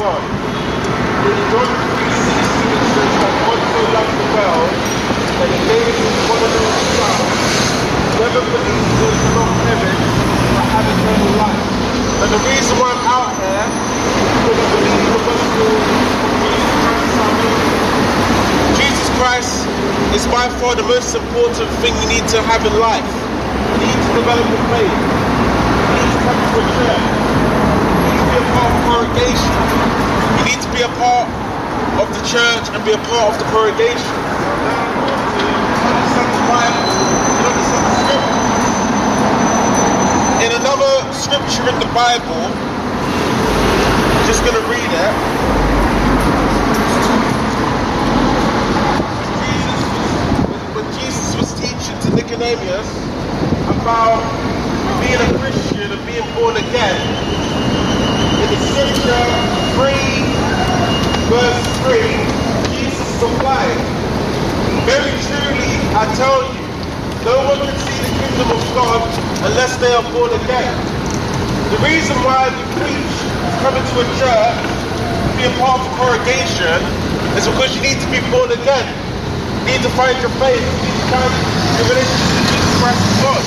And God. In John 3.16 it says that God so loved the world that he gave his one only son. Believes will not perish but have eternal life. And the reason why I'm out here is because I believe the gospel of Jesus Christ. Jesus Christ is by far the most important thing you need to have in life. You need to develop a faith. You need to come to a church. You need to be a part of. You need to be a part of the church and be a part of the scripture. In another scripture in the Bible, I'm just going to read it. when Jesus was teaching to Nicodemus about being a Christian and being born again, scripture 3, verse 3, Jesus replied, Very truly I tell you, no one can see the kingdom of God unless they are born again. The reason why we preach coming to a church, being part of a congregation, is because you need to be born again. You need to find your faith. You need to find your relationship with Jesus Christ God.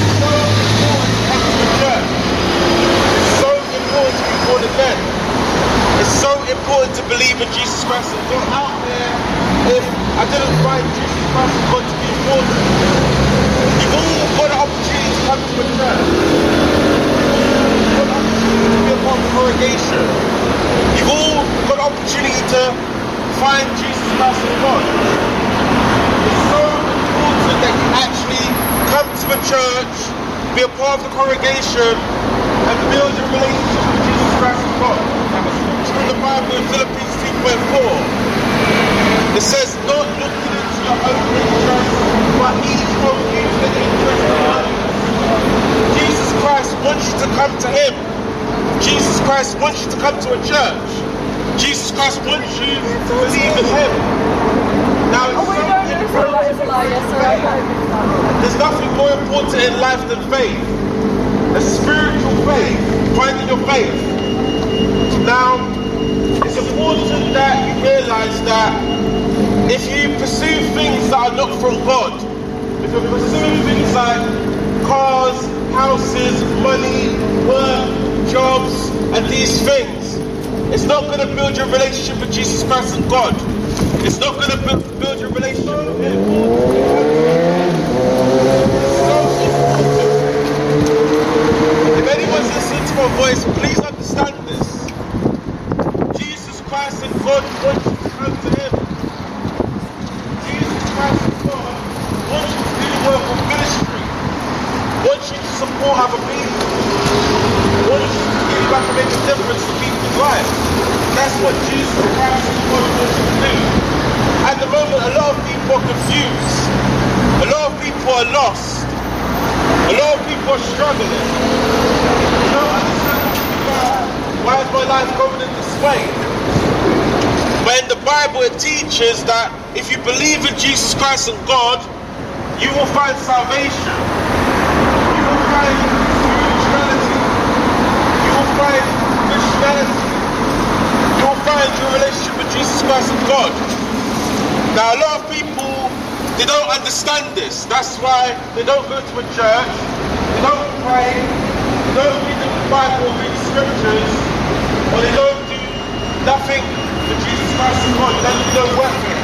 It's so important to come to a church. It's so important again. It's so important to believe in Jesus Christ and God. Out there, if I didn't find Jesus Christ and God to be important, you've all got an opportunity to come to a church. You've got an opportunity to be a part of congregation. You've all got an opportunity to find Jesus Christ and God. It's so important that you actually come to a church, be a part of the congregation, and build your relationship with Jesus Christ and God. Through the Bible in Philippians 2.4, it says, not looking into your own interest, but each of you the interest of others. Jesus Christ wants you to come to Him. Jesus Christ wants you to come to a church. Jesus Christ wants you to believe in Him. Now, it's so there's nothing more important in life than faith. A spiritual faith, finding your faith. Now, it's important that you realize that if you pursue things that are not from God, if you're pursuing things like cars, houses, money, work, jobs, and these things, it's not going to build your relationship with Jesus Christ and God. It's not going to build, your relationship with Him. So important. If anyone's listening to my voice, please understand this. Jesus Christ and God want you to come to Him. Jesus Christ and God want you to do the work of ministry. Want you to support other people. Want you to give back and make a difference to people's lives. That's what Jesus Christ and God wants you to do. At the moment, a lot of people are confused. A lot of people are lost. A lot of people are struggling. They don't understand why is my life going in this way. But in the Bible, it teaches that if you believe in Jesus Christ and God, you will find salvation. You will find spirituality. You will find Christianity. You will find your relationship with Jesus Christ and God. Now, a lot of people, they don't understand this. That's why they don't go to a church, they don't pray, they don't read the Bible, read the scriptures, or they don't do nothing for Jesus Christ and God. They don't do no work for.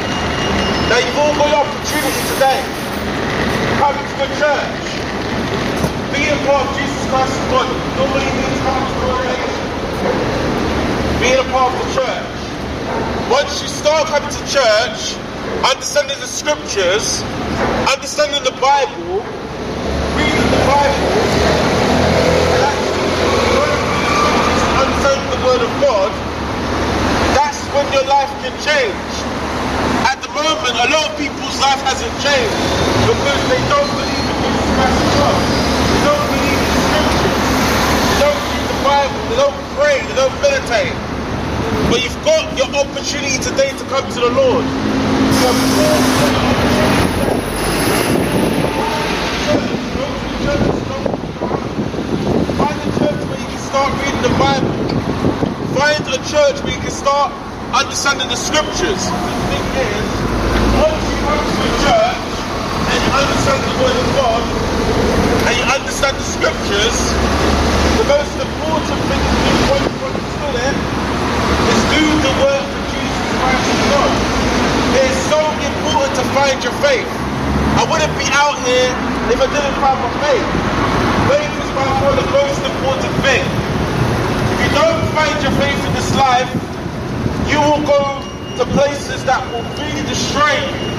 Now, you've all got the opportunity today to come to a church, be a part of Jesus Christ and God. Normally means coming to a relation, being a part of the church. Once you start coming to church, understanding the scriptures, understanding the Bible, reading the Bible, and actually understanding the Word of God, that's when your life can change. At the moment, a lot of people's life hasn't changed because they don't believe in Jesus Christ and God. They don't believe in the scriptures. They don't read the Bible. They don't pray. They don't meditate. But you've got your opportunity today to come to the Lord. Find a church where you can start reading the Bible. start understanding the scriptures. The thing is, once you come to a church and you understand the word of God and you understand the scriptures, the most important thing to do once you understood it is do the work of Jesus Christ and God. It is so important to find your faith. I wouldn't be out here if I didn't find my faith. Faith is by far the most important thing. Don't find your faith in this life, you will go to places that will really destroy you.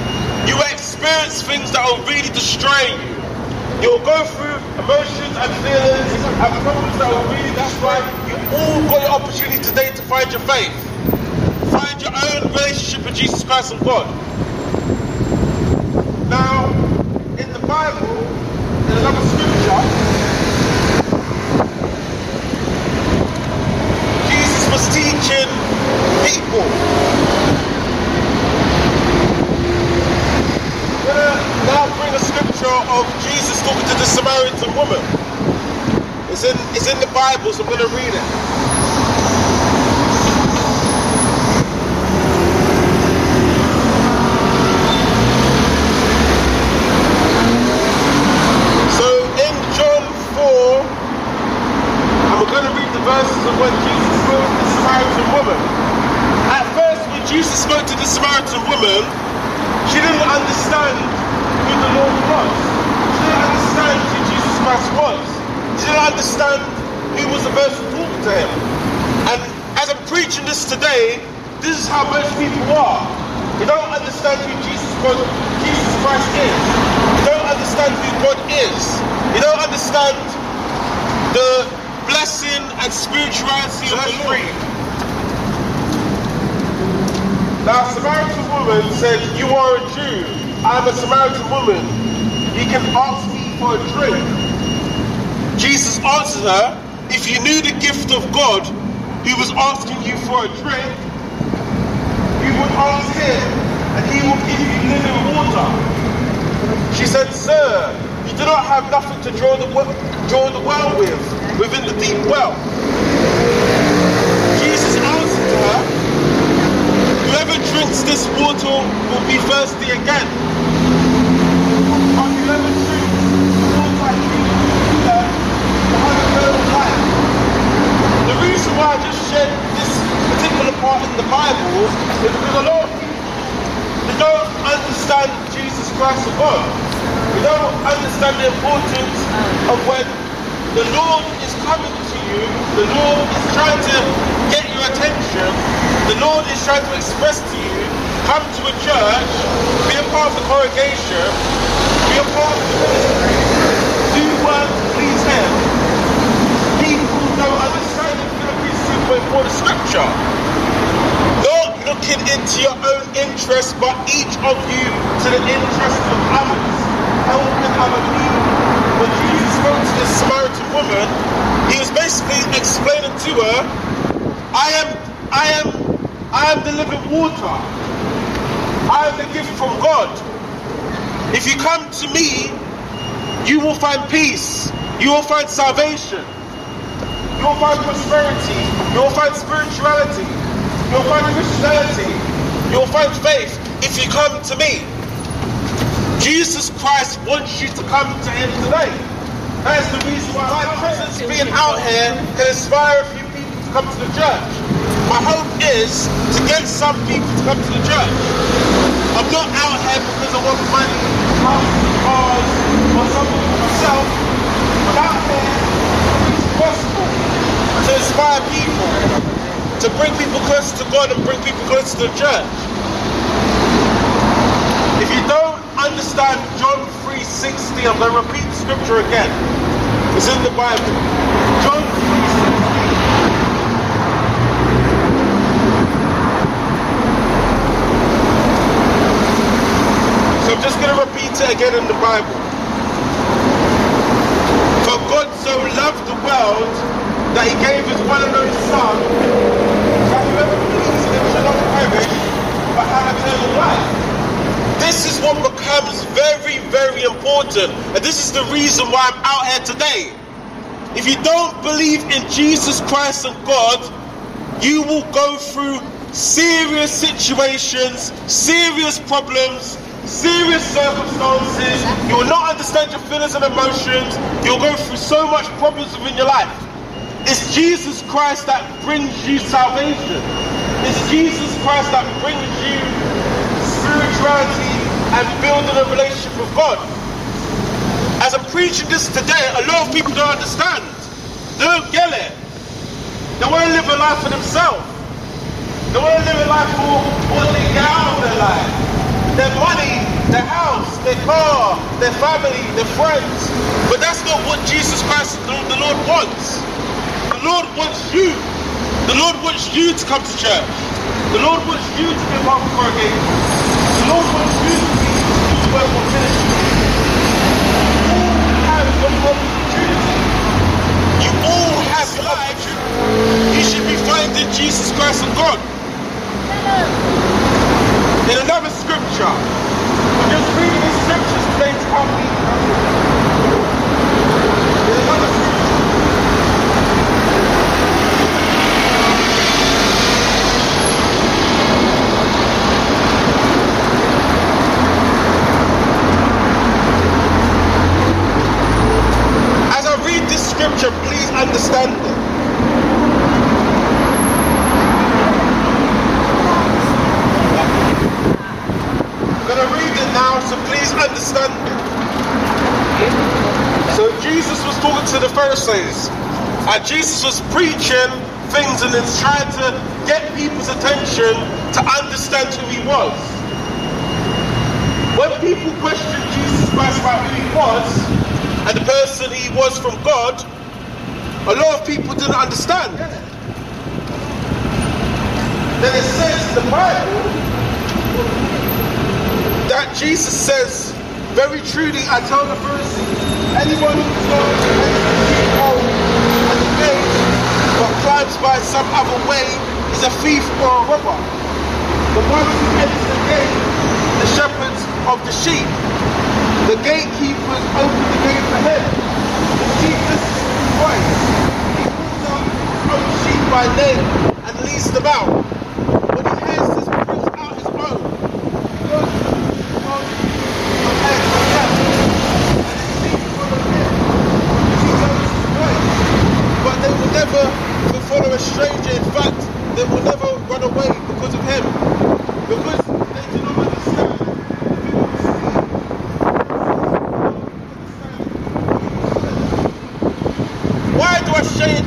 You will experience things that will really destroy you. You'll go through emotions and feelings and problems that will really destroy you. You all got your opportunity today to find your faith. Find your own relationship with Jesus Christ and God. Now, in the Bible, there's another scripture. Jesus teaching people. I'm gonna now bring a scripture of Jesus talking to the Samaritan woman. It's in it's in the Bible, so I'm gonna read it. So in John 4, and we're going to read the verses of when Jesus spoke to the Samaritan woman. At first, when Jesus spoke to the Samaritan woman, she didn't understand who the Lord was. She didn't understand who Jesus Christ was. She didn't understand who was the person talking to him. And as I'm preaching this today, this is how most people are. You don't understand who Jesus Christ, Jesus Christ is. You don't understand who God is. You don't understand the blessing and spirituality of the Lord. Now, a Samaritan woman said, You are a Jew. I'm a Samaritan woman. You can ask me for a drink. Jesus answered her, If you knew the gift of God who was asking you for a drink, you would ask him, and water. She said, Sir, you do not have nothing to draw the, draw the well with, within the deep well. Jesus answered to her, Whoever drinks this water will be thirsty again. The. The reason why I just shared this particular part in the Bible is because a lot don't understand Jesus Christ above. They don't understand the importance of when the Lord is coming to you, the Lord is trying to get your attention, the Lord is trying to express to you, come to a church, be a part of the congregation, be a part of the ministry, do work please Him. People don't understand the Philippines 2.4 the scripture. Looking into your own interest, but each of you to the interest of others, helping other people. When Jesus spoke to this Samaritan woman, he was basically explaining to her, I am, I am, I am the living water. I am the gift from God. If you come to me, you will find peace. You will find salvation. You will find prosperity. You will find spirituality. You will find Christianity. You will find faith if you come to me. Jesus Christ wants you to come to Him today. That is the reason why my presence being out here can inspire a few people to come to the church. My hope is to get some people to come to the church. I'm not out here because I want money, houses, cars, or something for myself. I'm out here to inspire people, to bring people closer to God and bring people closer to the church. If you don't understand John 3.60, I'm going to repeat the scripture again. It's in the Bible. John 3.60. So I'm just going to repeat it again in the Bible. For God so loved the world that he gave his one and only Son, that whoever believes in eternal life. This is what becomes very, very important. And this is the reason why I'm out here today. If you don't believe in Jesus Christ and God, you will go through serious situations, serious problems, serious circumstances. You will not understand your feelings and emotions. You'll go through so much problems within your life. It's Jesus Christ that brings you salvation. It's Jesus Christ that brings you spirituality and building a relationship with God. As I'm preaching this today, a lot of people don't understand. They don't get it. They want to live a life for themselves. They want to live a life for what they get out of their life. Their money, their house, their car, their family, their friends. But that's not what Jesus Christ, the, the Lord wants. The Lord wants you. The Lord wants you to come to church. The Lord wants you to be part of game. The Lord wants you to be to work on ministry. You all have your opportunity. You all have opportunity. You should be finding Jesus Christ and God. In another scripture, we're just reading the scriptures today to help me. In another I read this scripture, please understand it. I'm going to read it now, so please understand it. So Jesus was talking to the Pharisees, and Jesus was preaching things and then trying to get people's attention to understand who he was. When people questioned Jesus Christ about who he was and the person he was from God, a lot of people didn't understand. Then it says in the Bible that Jesus says, Very truly, I tell the Pharisees, anyone who at the gate, but climbs by some other way, is a thief or a robber. The one who enters the gate, the shepherds of the sheep. The gatekeepers open the gate for him. The sheep listens to his. He calls out his own sheep by name and leads them out. When he hears this, brings out his own. From ahead voice. But they will never follow a stranger. In fact, they will never run away because of him. Because they do not understand. Why do I share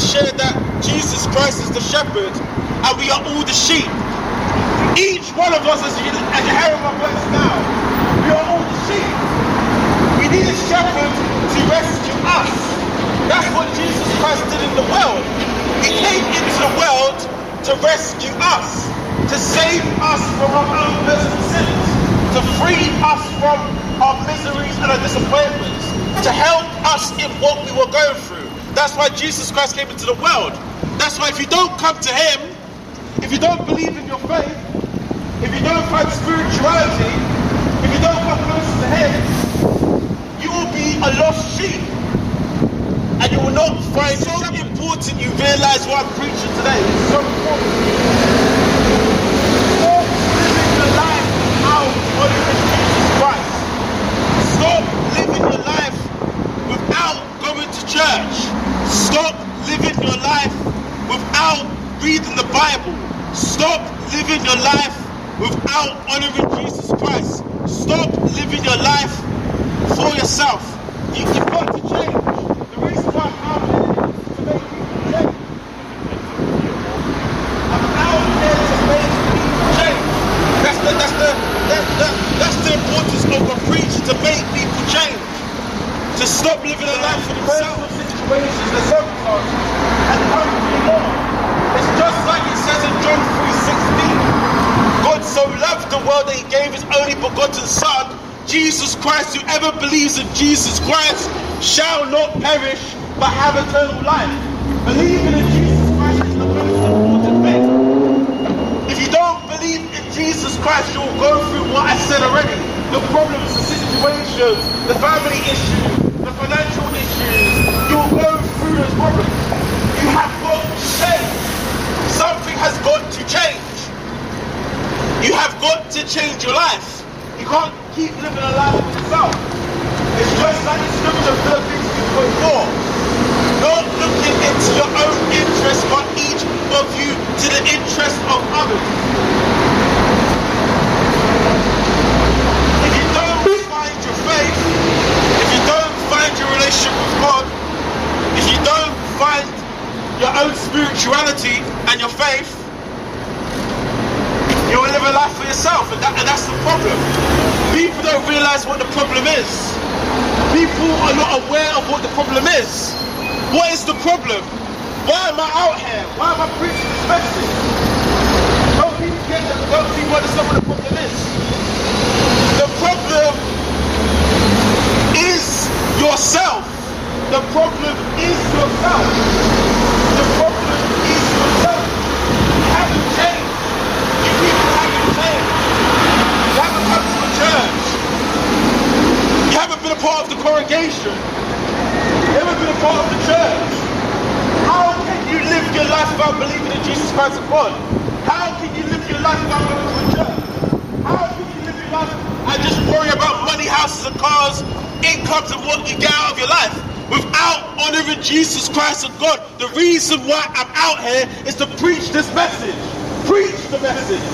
why do share that Jesus Christ is the shepherd and we are all the sheep? Each one of us as you as you hear my voice now, we are all the sheep. We need a shepherd to rescue us. That's what Jesus Christ did in the world. He came into the world to rescue us, to save us from our own personal sins, to free us from our miseries and our disappointments, to help us in what we were going through. That's why Jesus Christ came into the world. That's why if you don't come to Him, if you don't believe in your faith, if you don't find spirituality, if you don't come close to Him, you will be a lost sheep. And you will not find it so important you realize what I'm preaching today. It's so important. Stop living your life out honoring Jesus Christ. Stop living your life without going to church. Stop living your life without reading the Bible. Stop living your life without honoring Jesus Christ. Stop living your life for yourself. You, you've got to change. The reason why I'm here is to make people change. I'm out here to make people change. That's the that's the that, that, that's the importance of a preacher to make people change. To stop living a life for themselves. situations, the circumstances, and come to the Lord. It's just like it says in John 3:16. God so loved the world that he gave his only begotten Son, Jesus Christ. Whoever believes in Jesus Christ shall not perish but have eternal life. Believing in Jesus Christ is the most important thing. If you don't believe in Jesus Christ, you'll go through what I said already. The problems, the situations, the family issues, the financial issues. You'll go through those problems. You have got to change. Something has got to change. You have got to change your life. You can't keep living a life of yourself. It's just like the scripture Philippians 2.4. Not looking into your own interest, but each of you to the interest of others. If you don't find your faith, if you don't find your relationship with God, if you don't find your own spirituality and your faith, you will live a life for yourself, and, that, and that's the problem. People don't realize what the problem is. People are not aware of what the problem is. What is the problem? Why am I out here? Why am I preaching this message? Don't people get that? Don't understand what the problem is? The problem is yourself. The problem is yourself. The problem is yourself. You haven't changed. You people haven't changed. You haven't come to a church. Haven't been a part of the congregation. You haven't been a part of the church. How can you live your life without believing in Jesus Christ of God? How can you live your life without going to a church? How can you live your life and just worry about money, houses, and cars, incomes, and what you get out of your life? Without honoring Jesus Christ and God. The reason why I'm out here is to preach this message. Preach the message.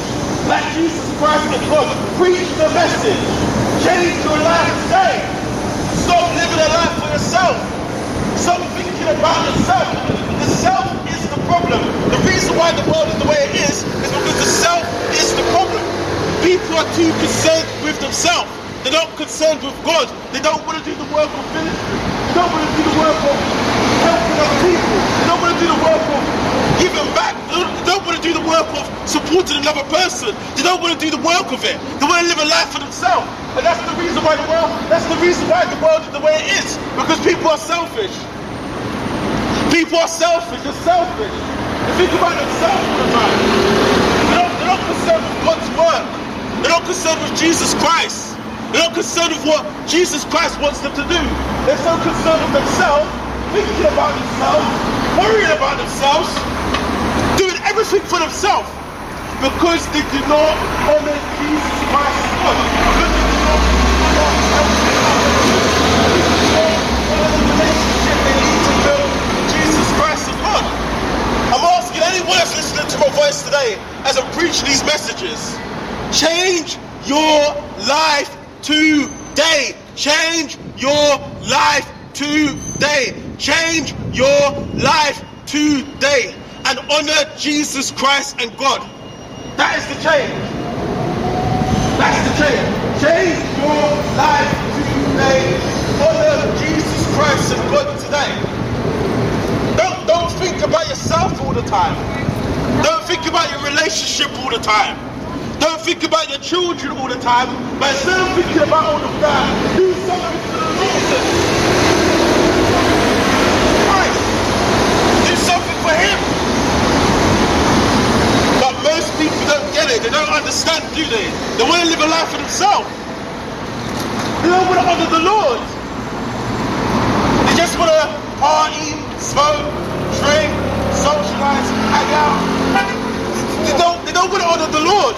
Like Jesus Christ and God. Preach the message. Change your life today. Stop living a life for yourself. Stop thinking about yourself. The self is the problem. The reason why the world is the way it is is because the self is the problem. People are too concerned with themselves. They're not concerned with God. They don't want to do the work of ministry. They don't want to do the work of helping other people. They don't want to do the work of giving back. They don't want to do the work of supporting another person. They don't want to do the work of it. They want to live a life for themselves. And that's the reason why the world, that's the reason why the world is the way it is. Because people are selfish. People are selfish. They're selfish. They think about themselves all the time. They're not, they're not concerned with God's work. They're not concerned with Jesus Christ. They're not concerned with what Jesus Christ wants them to do. They're so concerned with themselves, thinking about themselves, worrying about themselves, for themselves because they do not honor Jesus Christ. I'm asking anyone listening to my voice today as I preach these messages, change your life today. Change your life today. Change your life today. And honor Jesus Christ and God. That is the change. That's the change. Change your life today. Honor Jesus Christ and God today. Don't, don't think about yourself all the time. Don't think about your relationship all the time. Don't think about your children all the time, but of thinking about all of that, do something for the Lord. Christ. Do something for Him. But most people don't get it. They don't understand, do they? They want to live a life for themselves. They don't want to honor the Lord. They just want to party, smoke, drink, socialize, hang out. They don't, they don't want to honor the Lord.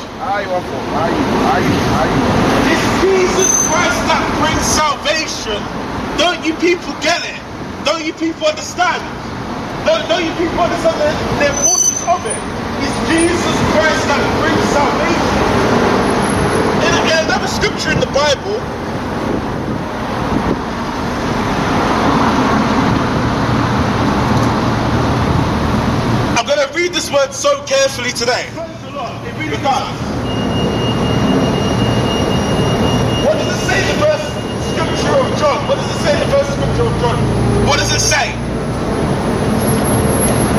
It's Jesus Christ that brings salvation. Don't you people get it? Don't you people understand? Don't, don't you people understand the, the importance of it? It's Jesus Christ that brings salvation. In, in another scripture in the Bible, I'm going to read this word so carefully today. Because what does it say in the first scripture of John? What does it say in the first scripture of John? What does it say?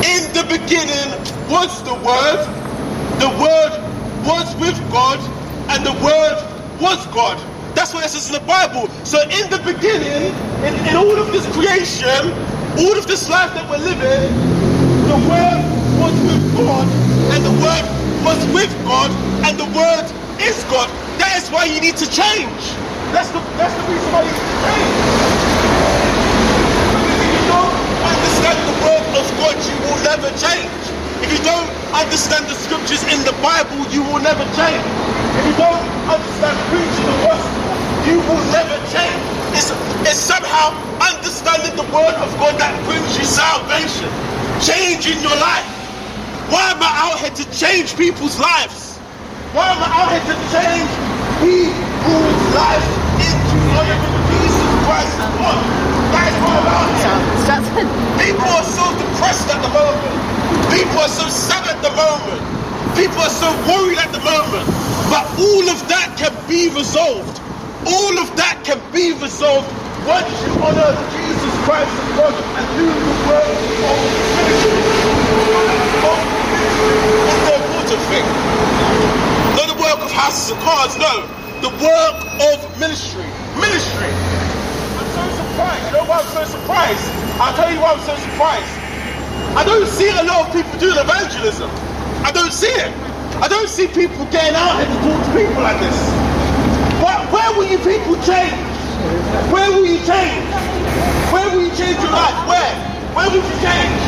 In the beginning was the Word, the Word was with God, and the Word was God. That's what it says in the Bible. So in the beginning, in, in all of this creation, all of this life that we're living, the Word was with God, and the Word was with God, and the Word is God. That is why you need to change. That's the that's the reason why you need to change. Because if you don't understand the word of God, you will never change. If you don't understand the scriptures in the Bible, you will never change. If you don't understand preaching the gospel, you will never change. It's, it's somehow understanding the word of God that brings you salvation, change in your life. Why am I out here to change people's lives? Why am I out here to change people's lives into Jesus Christ God? That is why I'm out here. People are so depressed at the moment. People are so sad at the moment. People are so worried at the moment. But all of that can be resolved. All of that can be resolved once you honor Jesus Christ as God and do the work of ministry. It's the important thing. Not the work of houses and cars, no. The work of ministry. Ministry. I'm so surprised. You know why I'm so surprised? I'll tell you why I'm so surprised. I don't see a lot of people doing evangelism. I don't see it. I don't see people getting out here to talk to people like this. Where, where will you people change? Where will you change? Where will you change your life? Where? Where will you change?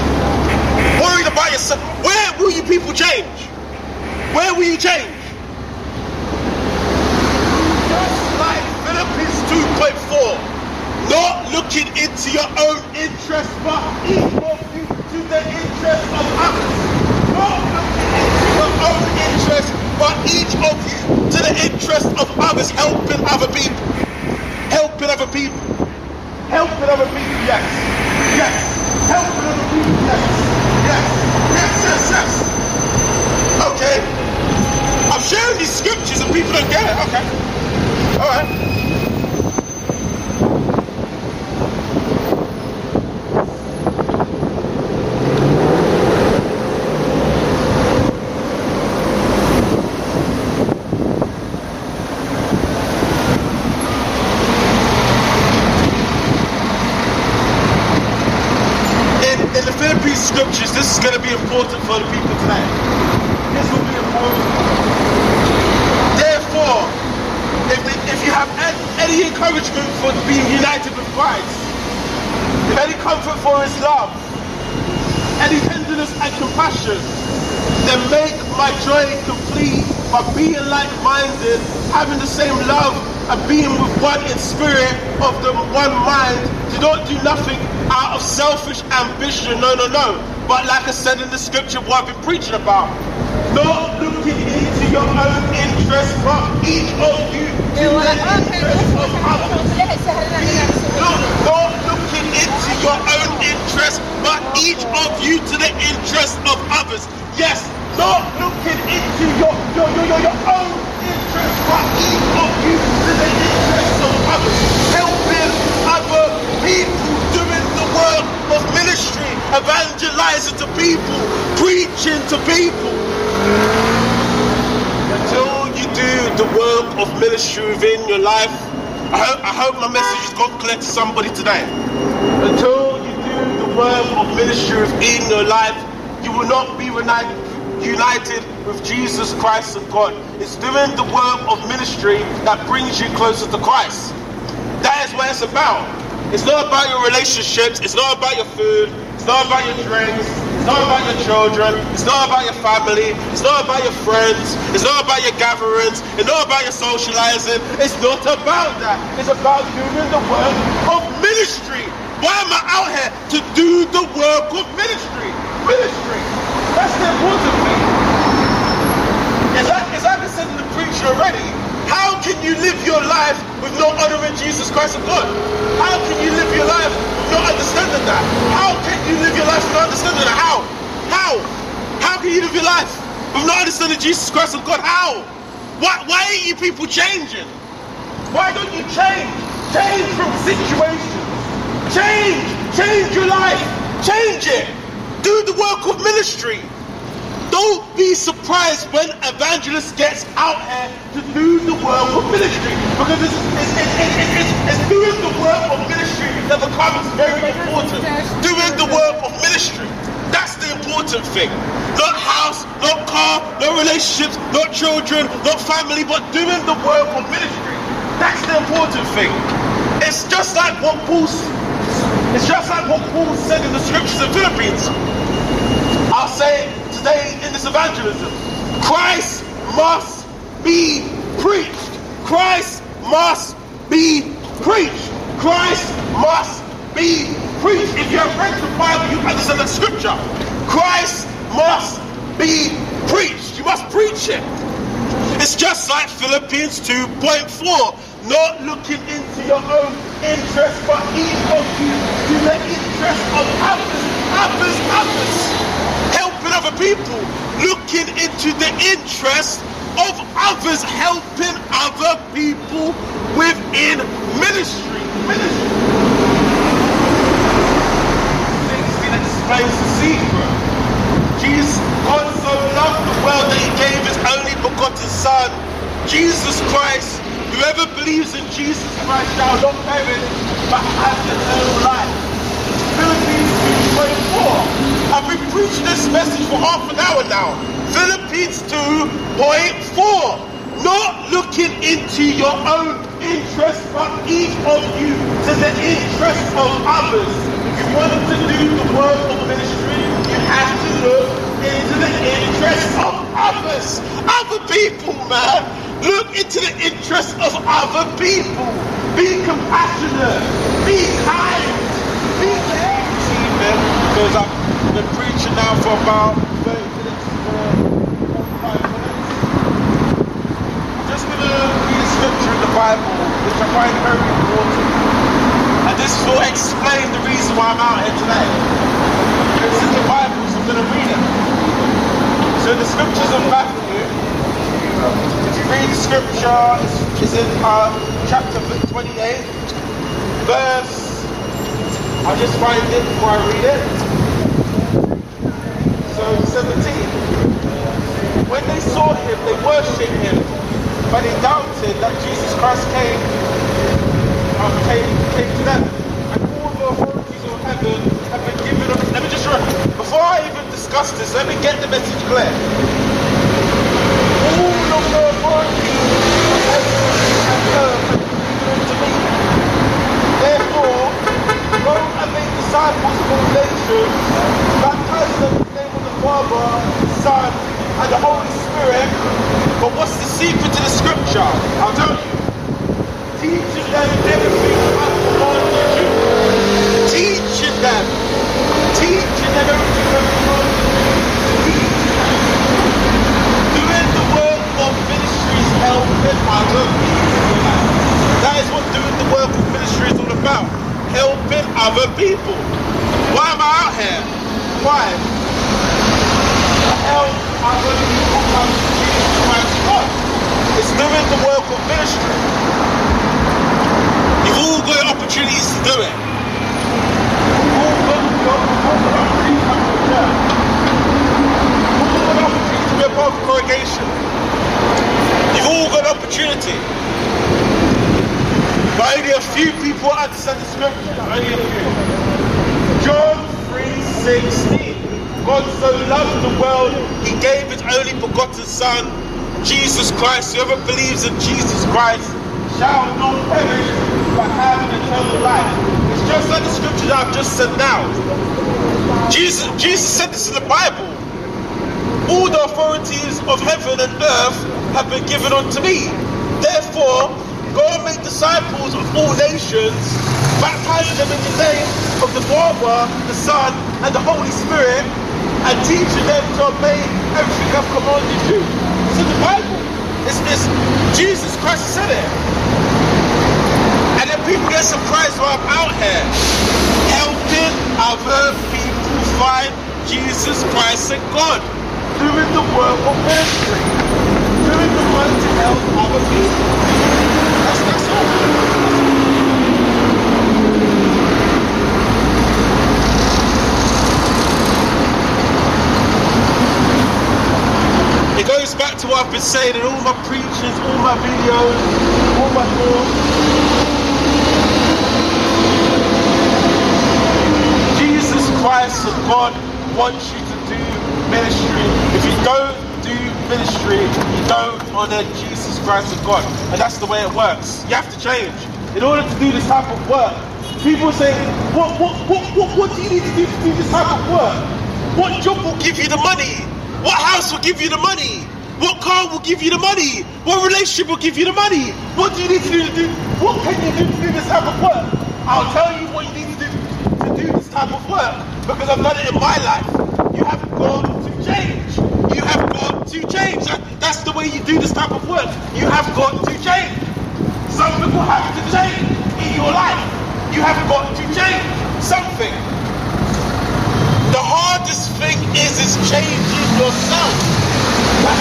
Worried about yourself. Where will you people change? Where will you change? Just like Philippians 2.4, not looking into your own interest, but you to the interest of others. Not into your own interest, but each of you to the interest of others, helping other people. Helping other people. Helping other people, yes. Yes. Helping other people, yes. Yes. Yes, yes, yes. Okay. I'm sharing these scriptures and people don't get it. Okay. All right. in, in the Philippine scriptures, this is going to be important for the people today. This will be important. Therefore, if, the, if you have any, any encouragement for being united with Christ, if any comfort for his love, any tenderness and compassion, then make my joy complete by being like-minded, having the same and being with one in spirit of the one mind. Do not do nothing out of selfish ambition. No, no, no. But like I said in the scripture, what I've been preaching about, not looking into your own interest, but each of you to the interest of others. Not, not looking into your own interest, but each of you to the interest of others. Yes, not looking into your your your, your, your own interest, but each of you Helping other people, doing the work of ministry, evangelizing to people, preaching to people. Until you do the work of ministry within your life, I hope, I hope my message has got clear to somebody today. Until you do the work of ministry within your life, you will not be united, united with Jesus Christ and God. It's doing the work of ministry that brings you closer to Christ. That is what it's about. It's not about your relationships. It's not about your food. It's not about your drinks. It's not about your children. It's not about your family. It's not about your friends. It's not about your gatherings. It's not about your socializing. It's not about that. It's about doing the work of ministry. Why am I out here? To do the work of ministry. Ministry. That's the important thing. It's like, it's like I said preacher already. How can you live your life with not honoring Jesus Christ and God? How can you live your life with not understanding that? How can you live your life with not understanding that? How? How? How can you live your life with not understanding Jesus Christ and God? How? Why, why ain't you people changing? Why don't you change? Change from situations. Change. Change your life. Change it. Do the work of ministry. Don't be surprised when evangelist gets out here to do the work of ministry because it's, it's, it's, it's, doing the work of ministry that becomes very important. Doing the work of ministry. That's the important thing. Not house, not car, no relationships, not children, not family, but doing the work of ministry. That's the important thing. It's just like what Paul it's just like what Paul said in the scriptures in Philippines. I'll say today in this evangelism. Christ must be preached. Christ must be preached. Christ must be preached. If you have read the Bible, you understand the scripture. Christ must be preached. You must preach it. It's just like Philippians 2.4. Not looking into your own interest, but each of you to the interest of others, others, others. Helping other people. Looking into the interest of others, helping other people within ministry. Ministry. 16 explains the. Jesus, God so loved the world that he gave his only begotten Son, Jesus Christ. Whoever believes in Jesus Christ shall not perish, but have eternal life. Philippians 2.4. I've been this message for half an hour now. Philippines 2.4. Not looking into your own interest, but each of you to the interest of others. If you want to do the work of ministry, you have to look into the interest of others. Other people, man. Look into the interest of other people. Be compassionate. Be kind. Be caring. Because I've been preaching now for about 30 minutes. Uh, 45 minutes. Just to read a scripture in the Bible, which I find very important. And this will explain the reason why I'm out here today. It's in the Bible, so I'm to read it. So the scriptures of Matthew, if you read the scripture, it's, it's in uh, chapter 28, verse, I'll just find it before I read it. So 17. When they saw him, they worshipped him, but they doubted that Jesus Christ came, uh, came, came to them. And all the authorities of heaven have been given up. Let me just, before I even discuss this, let me get the message clear. All of the authorities of heaven and earth have been given unto me. Therefore, go and make disciples of all nations, baptize them in the name of the Father, Son, and the Holy Spirit. But what's the secret to the scripture? I'll tell you. Teaching them everything I've commanded you. Teaching them. Teaching them everything I've commanded you. Doing the work of ministry is helping other people. That is what doing the work of ministry is all about. Helping other people. Why am I out here? Why? To help other people come to Jesus Christ God. It's doing the work of ministry. You've all got opportunities to do it. You've all got, got, got opportunities to come to church. You've all got opportunities to be a part of a congregation. You've all opportunity. But only a few people understand the scripture. Only a few. John 3.16 God so loved the world, he gave his only begotten Son, Jesus Christ. Whoever believes in Jesus Christ shall not perish, but have an eternal life. It's just like the scripture that I've just said now. Jesus, Jesus said this in the Bible. All the authorities of heaven and earth have been given unto me. Therefore, go and make disciples of all nations, baptizing them in the name of the Father, the Son, and the Holy Spirit, and teaching them to obey everything I've commanded you. In the Bible. It's this. Jesus Christ said it. And then people get surprised while I'm out here helping other people find Jesus Christ and God. Doing the work of ministry. It goes back to what I've been saying in all my preachings, all my videos, all my talks. Jesus Christ and God wants you to do ministry. If you don't do ministry, you don't honor Jesus Christ and God. And that's the way it works. You have to change. In order to do this type of work, people say, what, what, what, what, what do you need to do to do this type of work? What job will give you the money? What house will give you the money? What car will give you the money? What relationship will give you the money? What do you need to do to do? What can you do to do this type of work? I'll tell you what you need to do to do this type of work because I've done it in my life. You have got to change. You have got to change. That's the way you do this type of work. You have got to change. Some people have to change in your life. You have got to change something. The hardest thing is is changing yourself.